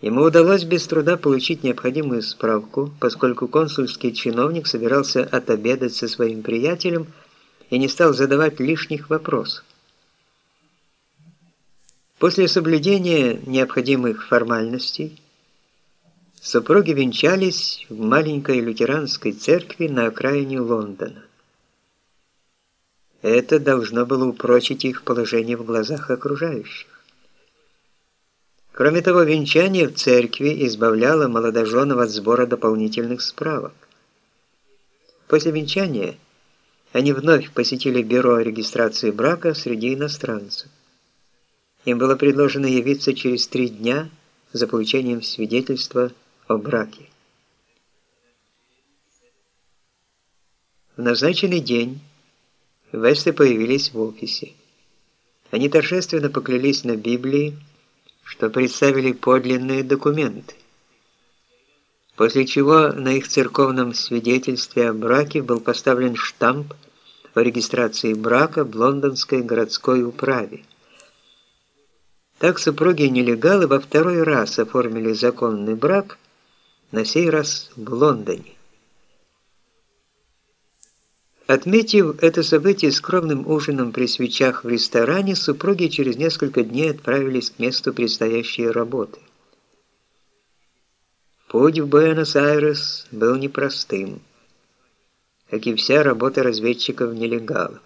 Ему удалось без труда получить необходимую справку, поскольку консульский чиновник собирался отобедать со своим приятелем и не стал задавать лишних вопросов. После соблюдения необходимых формальностей супруги венчались в маленькой лютеранской церкви на окраине Лондона. Это должно было упрочить их положение в глазах окружающих. Кроме того, венчание в церкви избавляло молодоженов от сбора дополнительных справок. После венчания они вновь посетили бюро регистрации брака среди иностранцев. Им было предложено явиться через три дня за получением свидетельства о браке. В назначенный день Весты появились в офисе. Они торжественно поклялись на Библии, что представили подлинные документы. После чего на их церковном свидетельстве о браке был поставлен штамп о регистрации брака в лондонской городской управе. Так супруги-нелегалы во второй раз оформили законный брак, на сей раз в Лондоне. Отметив это событие скромным ужином при свечах в ресторане, супруги через несколько дней отправились к месту предстоящей работы. Путь в Буэнос-Айрес был непростым, как и вся работа разведчиков-нелегалов.